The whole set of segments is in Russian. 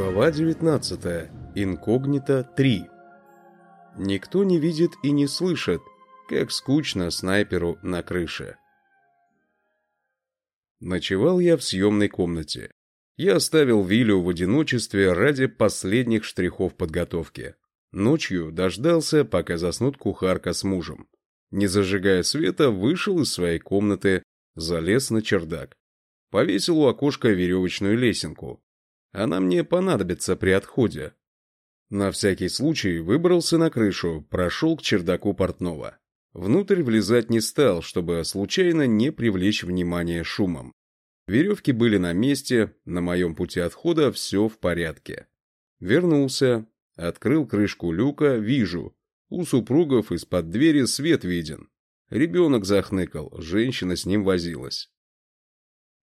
Глава 19. Инкогнито 3. Никто не видит и не слышит, как скучно снайперу на крыше. Ночевал я в съемной комнате. Я оставил Вилю в одиночестве ради последних штрихов подготовки. Ночью дождался, пока заснут кухарка с мужем. Не зажигая света, вышел из своей комнаты, залез на чердак. Повесил у окошка веревочную лесенку. Она мне понадобится при отходе. На всякий случай выбрался на крышу, прошел к чердаку портного. Внутрь влезать не стал, чтобы случайно не привлечь внимание шумом. Веревки были на месте, на моем пути отхода все в порядке. Вернулся, открыл крышку люка, вижу. У супругов из-под двери свет виден. Ребенок захныкал, женщина с ним возилась.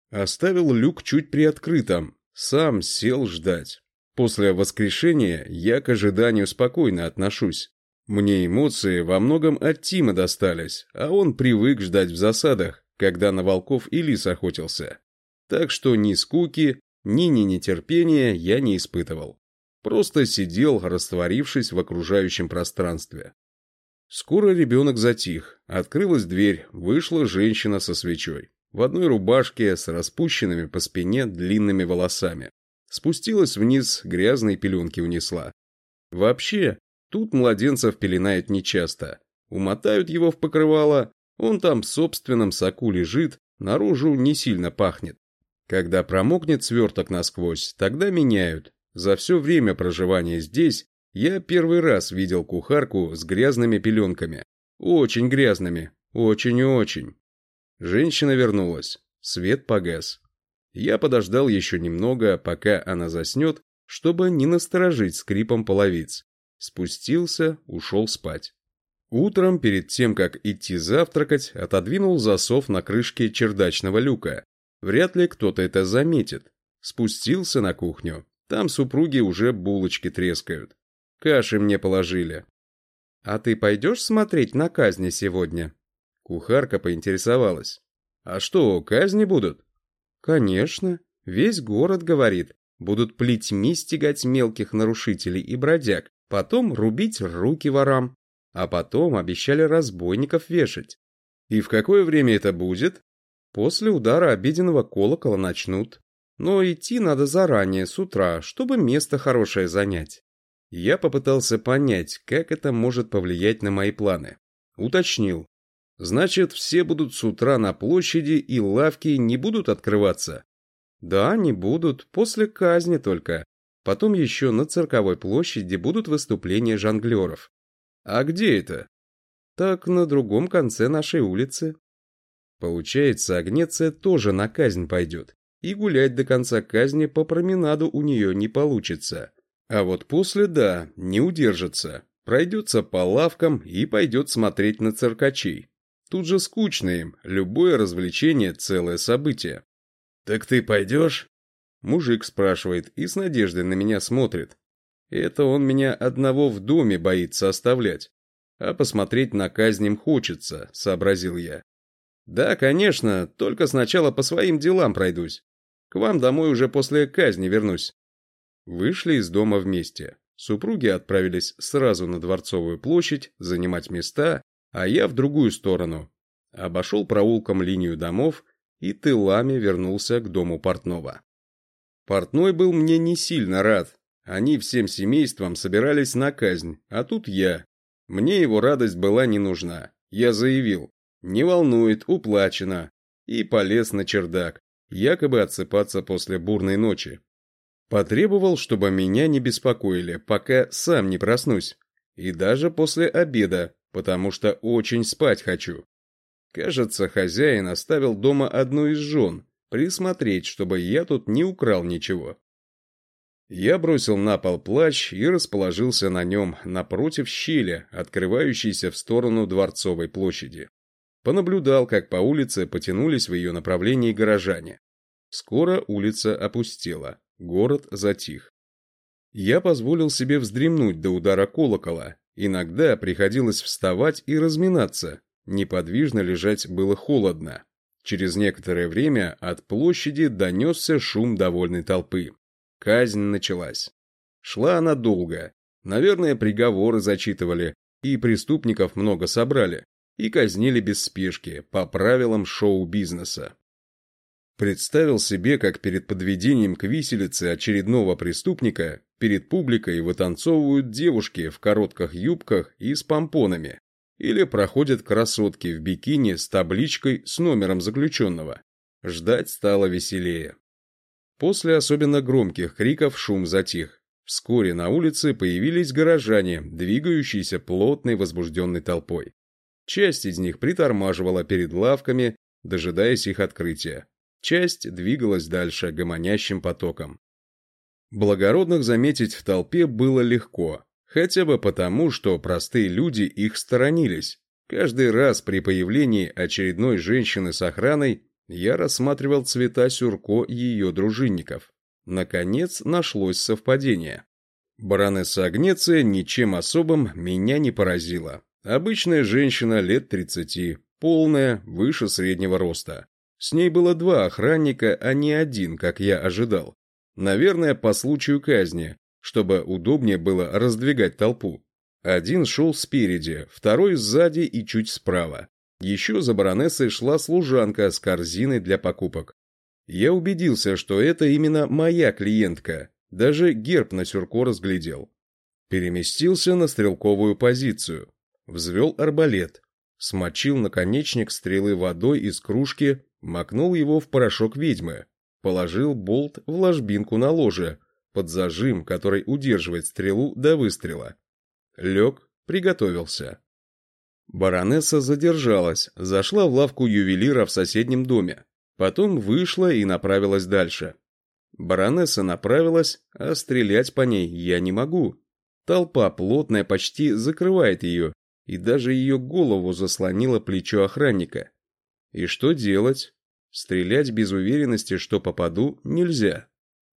Оставил люк чуть приоткрытым, сам сел ждать. После воскрешения я к ожиданию спокойно отношусь. Мне эмоции во многом от Тима достались, а он привык ждать в засадах, когда на волков и лис охотился. Так что ни скуки, ни нетерпения я не испытывал. Просто сидел, растворившись в окружающем пространстве. Скоро ребенок затих, открылась дверь, вышла женщина со свечой. В одной рубашке с распущенными по спине длинными волосами. Спустилась вниз, грязные пеленки унесла. Вообще, тут младенцев пеленают нечасто. Умотают его в покрывало, он там в собственном соку лежит, наружу не сильно пахнет. Когда промокнет сверток насквозь, тогда меняют. За все время проживания здесь я первый раз видел кухарку с грязными пеленками. Очень грязными. Очень-очень. Женщина вернулась. Свет погас. Я подождал еще немного, пока она заснет, чтобы не насторожить скрипом половиц. Спустился, ушел спать. Утром, перед тем, как идти завтракать, отодвинул засов на крышке чердачного люка. Вряд ли кто-то это заметит. Спустился на кухню. Там супруги уже булочки трескают. Каши мне положили. «А ты пойдешь смотреть на казни сегодня?» Кухарка поинтересовалась. «А что, казни будут?» «Конечно. Весь город говорит. Будут плетьми стегать мелких нарушителей и бродяг, потом рубить руки ворам, а потом обещали разбойников вешать. И в какое время это будет? После удара обеденного колокола начнут. Но идти надо заранее, с утра, чтобы место хорошее занять. Я попытался понять, как это может повлиять на мои планы. Уточнил. Значит, все будут с утра на площади и лавки не будут открываться? Да, не будут, после казни только. Потом еще на цирковой площади будут выступления жонглеров. А где это? Так на другом конце нашей улицы. Получается, Агнеция тоже на казнь пойдет. И гулять до конца казни по променаду у нее не получится. А вот после, да, не удержится. Пройдется по лавкам и пойдет смотреть на циркачей. Тут же скучно им, любое развлечение – целое событие. «Так ты пойдешь?» Мужик спрашивает и с надеждой на меня смотрит. Это он меня одного в доме боится оставлять. А посмотреть на казнь им хочется, сообразил я. Да, конечно, только сначала по своим делам пройдусь. К вам домой уже после казни вернусь. Вышли из дома вместе. Супруги отправились сразу на Дворцовую площадь занимать места, а я в другую сторону. Обошел проулком линию домов и тылами вернулся к дому портного. Портной был мне не сильно рад. Они всем семейством собирались на казнь, а тут я. Мне его радость была не нужна. Я заявил, не волнует, уплачено. И полез на чердак, якобы отсыпаться после бурной ночи. Потребовал, чтобы меня не беспокоили, пока сам не проснусь. И даже после обеда, потому что очень спать хочу. Кажется, хозяин оставил дома одну из жен, присмотреть, чтобы я тут не украл ничего. Я бросил на пол плащ и расположился на нем напротив щели, открывающейся в сторону Дворцовой площади. Понаблюдал, как по улице потянулись в ее направлении горожане. Скоро улица опустела, город затих. Я позволил себе вздремнуть до удара колокола, Иногда приходилось вставать и разминаться. Неподвижно лежать было холодно. Через некоторое время от площади донесся шум довольной толпы. Казнь началась. Шла она долго. Наверное, приговоры зачитывали, и преступников много собрали, и казнили без спешки, по правилам шоу-бизнеса. Представил себе, как перед подведением к виселице очередного преступника перед публикой вытанцовывают девушки в коротких юбках и с помпонами, или проходят красотки в бикини с табличкой с номером заключенного. Ждать стало веселее. После особенно громких криков шум затих. Вскоре на улице появились горожане, двигающиеся плотной возбужденной толпой. Часть из них притормаживала перед лавками, дожидаясь их открытия. Часть двигалась дальше гомонящим потоком. Благородных заметить в толпе было легко, хотя бы потому, что простые люди их сторонились. Каждый раз при появлении очередной женщины с охраной я рассматривал цвета сюрко ее дружинников. Наконец нашлось совпадение. Баронесса Агнеция ничем особым меня не поразила. Обычная женщина лет 30, полная, выше среднего роста. С ней было два охранника, а не один, как я ожидал. Наверное, по случаю казни, чтобы удобнее было раздвигать толпу. Один шел спереди, второй сзади и чуть справа. Еще за баронессой шла служанка с корзиной для покупок. Я убедился, что это именно моя клиентка, даже герб на сюрко разглядел. Переместился на стрелковую позицию. Взвел арбалет. Смочил наконечник стрелы водой из кружки макнул его в порошок ведьмы, положил болт в ложбинку на ложе, под зажим, который удерживает стрелу до выстрела. Лег, приготовился. Баронесса задержалась, зашла в лавку ювелира в соседнем доме, потом вышла и направилась дальше. Баронесса направилась, а стрелять по ней я не могу. Толпа плотная почти закрывает ее, и даже ее голову заслонило плечо охранника. И что делать? Стрелять без уверенности, что попаду, нельзя.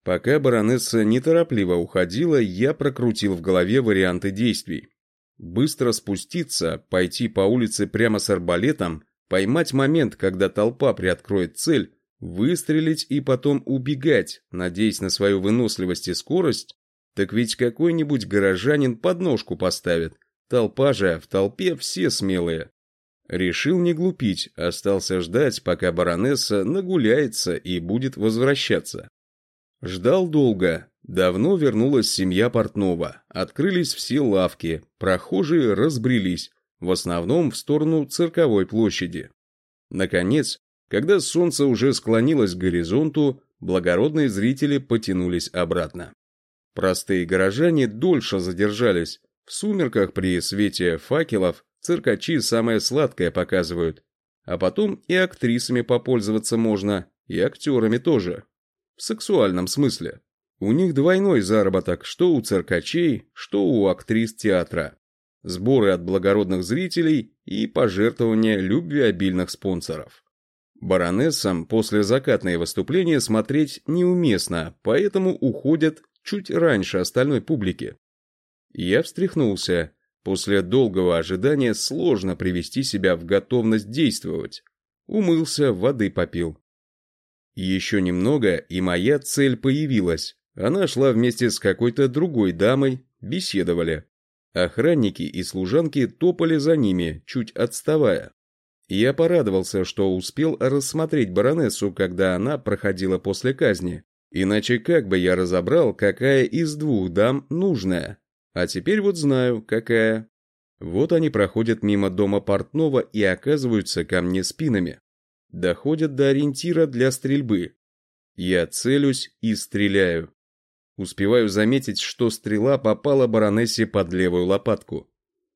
Пока баронесса неторопливо уходила, я прокрутил в голове варианты действий. Быстро спуститься, пойти по улице прямо с арбалетом, поймать момент, когда толпа приоткроет цель, выстрелить и потом убегать, надеясь на свою выносливость и скорость, так ведь какой-нибудь горожанин подножку поставит. Толпа же, в толпе все смелые. Решил не глупить, остался ждать, пока баронесса нагуляется и будет возвращаться. Ждал долго. Давно вернулась семья Портнова. Открылись все лавки, прохожие разбрелись, в основном в сторону цирковой площади. Наконец, когда солнце уже склонилось к горизонту, благородные зрители потянулись обратно. Простые горожане дольше задержались. В сумерках при свете факелов Циркачи самое сладкое показывают. А потом и актрисами попользоваться можно, и актерами тоже. В сексуальном смысле. У них двойной заработок, что у циркачей, что у актрис театра. Сборы от благородных зрителей и пожертвования любви обильных спонсоров. Баронессам после закатное выступление смотреть неуместно, поэтому уходят чуть раньше остальной публики. Я встряхнулся, После долгого ожидания сложно привести себя в готовность действовать. Умылся, воды попил. Еще немного, и моя цель появилась. Она шла вместе с какой-то другой дамой, беседовали. Охранники и служанки топали за ними, чуть отставая. Я порадовался, что успел рассмотреть баронессу, когда она проходила после казни. Иначе как бы я разобрал, какая из двух дам нужная? А теперь вот знаю, какая. Вот они проходят мимо дома портного и оказываются ко мне спинами. Доходят до ориентира для стрельбы. Я целюсь и стреляю. Успеваю заметить, что стрела попала баронессе под левую лопатку.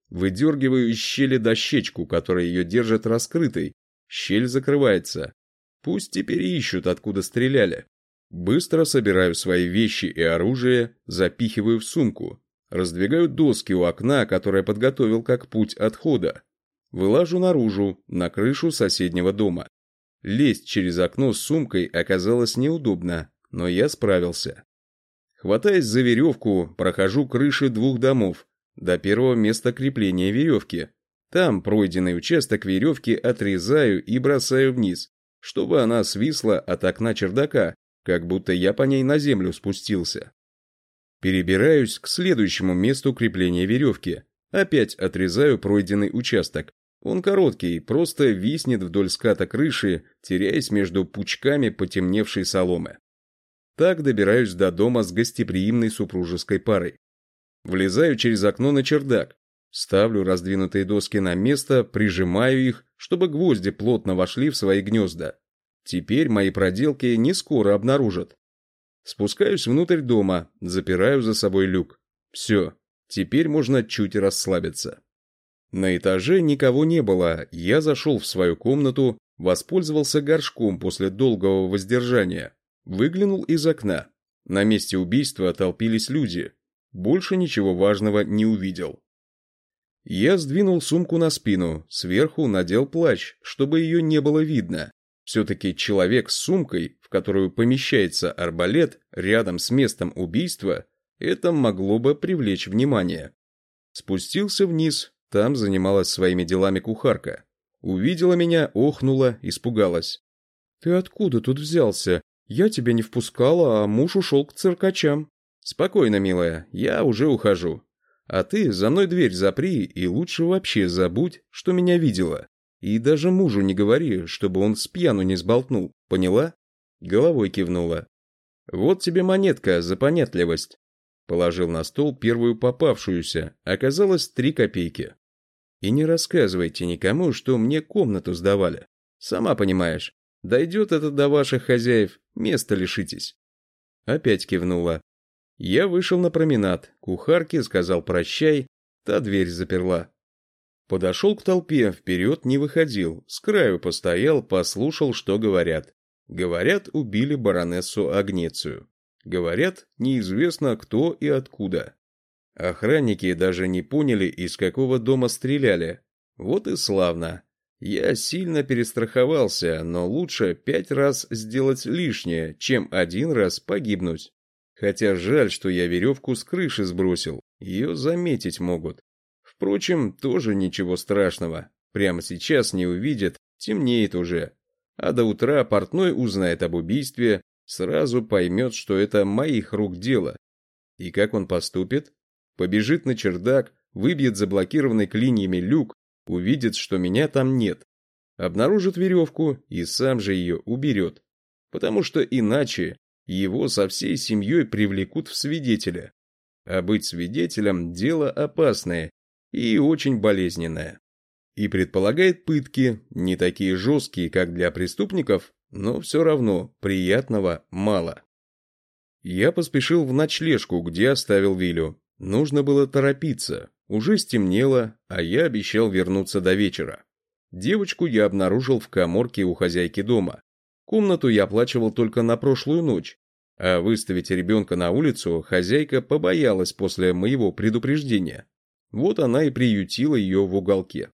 Выдергиваю из щели дощечку, которая ее держит раскрытой. Щель закрывается. Пусть теперь ищут, откуда стреляли. Быстро собираю свои вещи и оружие, запихиваю в сумку. Раздвигаю доски у окна, которое подготовил как путь отхода. Вылажу наружу, на крышу соседнего дома. Лезть через окно с сумкой оказалось неудобно, но я справился. Хватаясь за веревку, прохожу крыши двух домов, до первого места крепления веревки. Там пройденный участок веревки отрезаю и бросаю вниз, чтобы она свисла от окна чердака, как будто я по ней на землю спустился. Перебираюсь к следующему месту крепления веревки. Опять отрезаю пройденный участок. Он короткий, просто виснет вдоль ската крыши, теряясь между пучками потемневшей соломы. Так добираюсь до дома с гостеприимной супружеской парой. Влезаю через окно на чердак. Ставлю раздвинутые доски на место, прижимаю их, чтобы гвозди плотно вошли в свои гнезда. Теперь мои проделки не скоро обнаружат. Спускаюсь внутрь дома, запираю за собой люк. Все, теперь можно чуть расслабиться. На этаже никого не было, я зашел в свою комнату, воспользовался горшком после долгого воздержания, выглянул из окна. На месте убийства толпились люди. Больше ничего важного не увидел. Я сдвинул сумку на спину, сверху надел плащ, чтобы ее не было видно. Все-таки человек с сумкой, в которую помещается арбалет, рядом с местом убийства, это могло бы привлечь внимание. Спустился вниз, там занималась своими делами кухарка. Увидела меня, охнула, испугалась. «Ты откуда тут взялся? Я тебя не впускала, а муж ушел к циркачам». «Спокойно, милая, я уже ухожу. А ты за мной дверь запри и лучше вообще забудь, что меня видела. И даже мужу не говори, чтобы он с пьяну не сболтнул, поняла?» Головой кивнула. «Вот тебе монетка за понятливость». Положил на стол первую попавшуюся, оказалось три копейки. «И не рассказывайте никому, что мне комнату сдавали. Сама понимаешь, дойдет это до ваших хозяев, места лишитесь». Опять кивнула. Я вышел на променад, кухарке сказал прощай, та дверь заперла. Подошел к толпе, вперед не выходил, с краю постоял, послушал, что говорят. Говорят, убили баронессу Агнецию. Говорят, неизвестно кто и откуда. Охранники даже не поняли, из какого дома стреляли. Вот и славно. Я сильно перестраховался, но лучше пять раз сделать лишнее, чем один раз погибнуть. Хотя жаль, что я веревку с крыши сбросил, ее заметить могут. Впрочем, тоже ничего страшного. Прямо сейчас не увидят, темнеет уже. А до утра портной узнает об убийстве, сразу поймет, что это моих рук дело. И как он поступит? Побежит на чердак, выбьет заблокированный клиньями люк, увидит, что меня там нет. Обнаружит веревку и сам же ее уберет. Потому что иначе его со всей семьей привлекут в свидетеля. А быть свидетелем – дело опасное и очень болезненное. И предполагает пытки, не такие жесткие, как для преступников, но все равно приятного мало. Я поспешил в ночлежку, где оставил Вилю. Нужно было торопиться. Уже стемнело, а я обещал вернуться до вечера. Девочку я обнаружил в коморке у хозяйки дома. Комнату я оплачивал только на прошлую ночь, а выставить ребенка на улицу хозяйка побоялась после моего предупреждения. Вот она и приютила ее в уголке.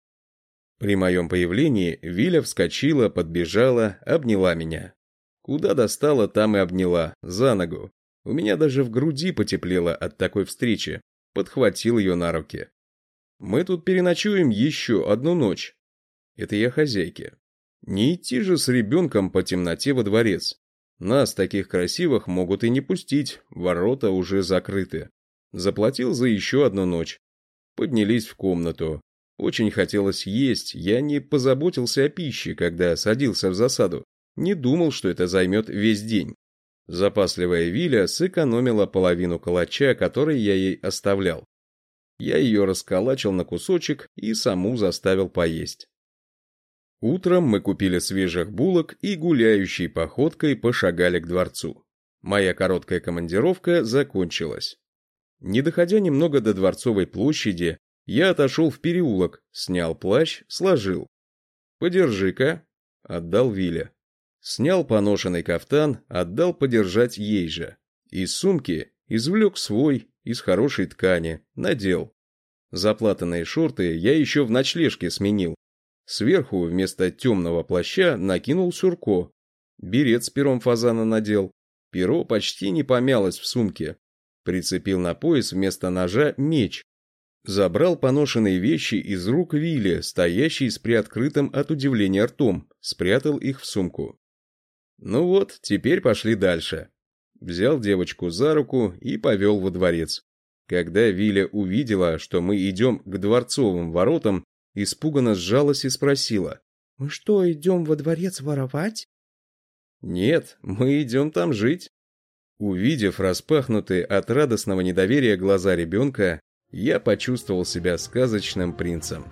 При моем появлении Виля вскочила, подбежала, обняла меня. Куда достала, там и обняла, за ногу. У меня даже в груди потеплело от такой встречи. Подхватил ее на руки. Мы тут переночуем еще одну ночь. Это я хозяйке. Не идти же с ребенком по темноте во дворец. Нас, таких красивых, могут и не пустить, ворота уже закрыты. Заплатил за еще одну ночь. Поднялись в комнату. Очень хотелось есть, я не позаботился о пище, когда садился в засаду. Не думал, что это займет весь день. Запасливая Виля сэкономила половину калача, который я ей оставлял. Я ее расколачил на кусочек и саму заставил поесть. Утром мы купили свежих булок и гуляющей походкой пошагали к дворцу. Моя короткая командировка закончилась. Не доходя немного до Дворцовой площади, я отошел в переулок, снял плащ, сложил. «Подержи-ка», — отдал Виля. Снял поношенный кафтан, отдал подержать ей же. Из сумки извлек свой, из хорошей ткани, надел. Заплатанные шорты я еще в ночлежке сменил. Сверху вместо темного плаща накинул сюрко. Берет с пером фазана надел. Перо почти не помялось в сумке. Прицепил на пояс вместо ножа меч. Забрал поношенные вещи из рук Вилли, стоящий с приоткрытым от удивления ртом, спрятал их в сумку. Ну вот, теперь пошли дальше. Взял девочку за руку и повел во дворец. Когда Виля увидела, что мы идем к дворцовым воротам, испуганно сжалась и спросила. «Мы что, идем во дворец воровать?» «Нет, мы идем там жить». Увидев распахнутые от радостного недоверия глаза ребенка, я почувствовал себя сказочным принцем.